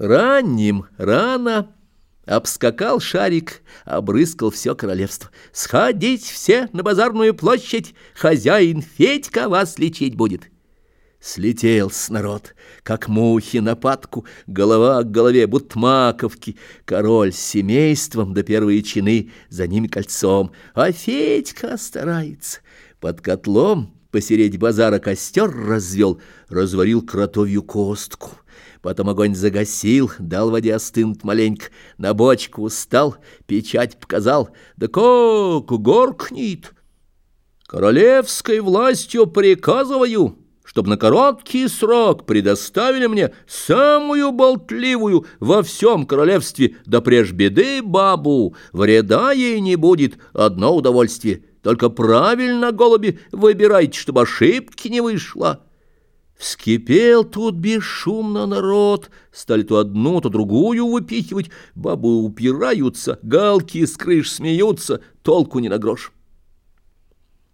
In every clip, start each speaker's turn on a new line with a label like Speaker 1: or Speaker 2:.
Speaker 1: Ранним, рано обскакал шарик, обрыскал все королевство. «Сходить все на базарную площадь, хозяин Федька вас лечить будет». Слетел с народ, как мухи на падку, голова к голове, будто маковки. Король с семейством до первые чины, за ними кольцом. А Федька старается. Под котлом посередь базара костер развел, разварил кротовью костку. Потом огонь загасил, дал воде остынуть маленько, на бочку устал, печать показал. Да как горкнет! Королевской властью приказываю, чтобы на короткий срок предоставили мне самую болтливую во всем королевстве, да преж беды бабу, вреда ей не будет, одно удовольствие. Только правильно, голуби, выбирайте, чтобы ошибки не вышло». Вскипел тут бесшумно народ, стали то одну, то другую выпихивать, бабы упираются, галки с крыш смеются, толку не на грош.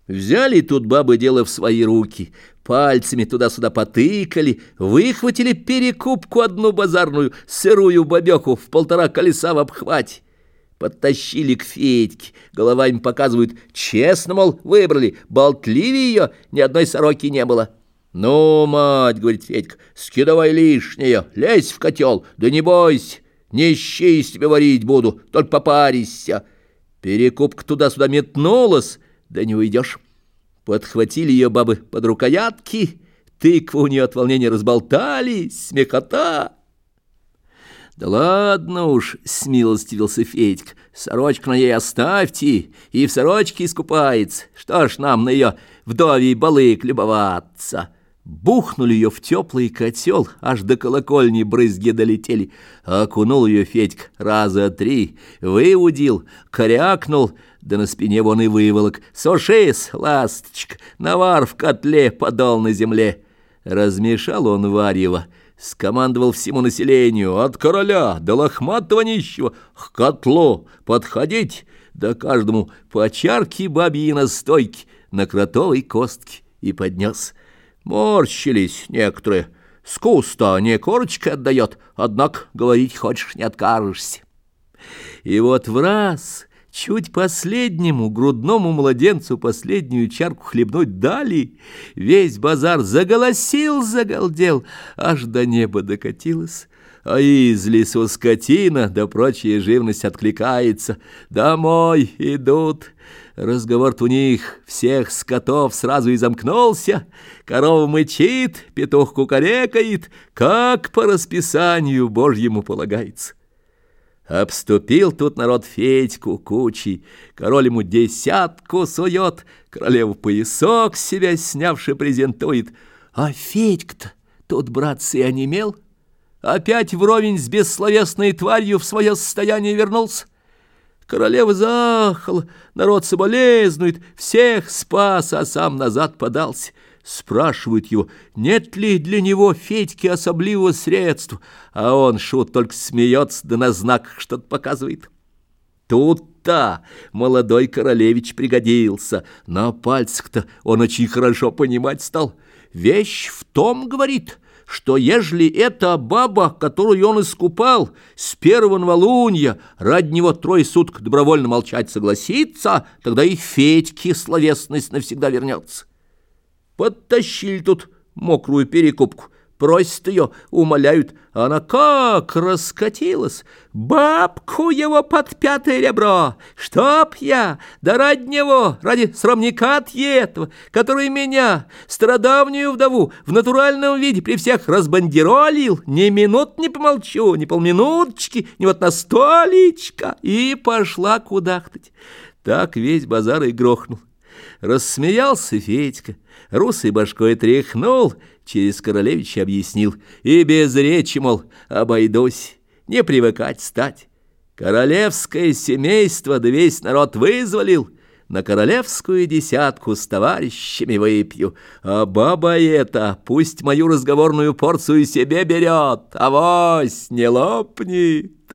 Speaker 1: Взяли тут бабы дело в свои руки, пальцами туда-сюда потыкали, выхватили перекупку одну базарную, сырую бабеху в полтора колеса в обхвате. Подтащили к Федьке, головами показывают, честно, мол, выбрали, болтливее ее ни одной сороки не было. «Ну, мать, — говорит Федька, — скидывай лишнее, лезь в котел, да не бойся, не щи из тебя варить буду, только попарися». Перекупка туда-сюда метнулась, да не уйдешь. Подхватили ее бабы под рукоятки, тыкву у нее от волнения разболтали, смехота. «Да ладно уж», — смилостивился Федька, — «сорочку на ей оставьте, и в сорочке искупается. Что ж нам на ее вдовий балык любоваться?» Бухнули ее в теплый котел, аж до колокольни брызги долетели. Окунул ее Федька раза три, выудил, корякнул, да на спине вон и выволок. «Сушись, ласточка, навар в котле подал на земле». Размешал он варьево, скомандовал всему населению от короля до лохматого нищего к котлу подходить, да каждому по чарке бабьи настойки на кротовой костке и поднес — Морщились некоторые. Скус-то не корочка отдает, однако говорить хочешь, не откажешься. И вот в раз, чуть последнему грудному младенцу последнюю чарку хлебнуть дали, весь базар заголосил, загалдел, аж до неба докатилось. А из лесу скотина да прочая живность откликается. Домой идут. Разговор у них всех скотов сразу и замкнулся. Корова мычит, петух кукарекает, как по расписанию Божьему полагается. Обступил тут народ Федьку кучей, король ему десятку сует, королеву поясок себя снявши презентует. А Федька-то, тот, братцы, онемел — опять вровень с бессловесной тварью в свое состояние вернулся. Королева заахала, народ соболезнует, всех спас, а сам назад подался. Спрашивают его, нет ли для него Федьки особливого средства, а он, шут, только смеется, да на знаках что-то показывает. Тут-то молодой королевич пригодился, на пальцах-то он очень хорошо понимать стал. Вещь в том, говорит, — что ежели эта баба, которую он искупал, с первого новолунья ради него трое суток добровольно молчать согласится, тогда и Федьке словесность навсегда вернется. Подтащили тут мокрую перекупку, Просят ее, умоляют, она как раскатилась. Бабку его под пятое ребро, чтоб я, да ради него, ради срамника этого, который меня, страдавнюю вдову, в натуральном виде при всех разбандеролил, ни минут не помолчу, ни полминуточки, ни вот на столечко, и пошла кудахтать. Так весь базар и грохнул. Рассмеялся Федька, русой башкой тряхнул, через королевича объяснил, и без речи, мол, обойдусь, не привыкать стать. Королевское семейство да весь народ вызволил, на королевскую десятку с товарищами выпью, а баба эта пусть мою разговорную порцию себе берет, авось не лопни».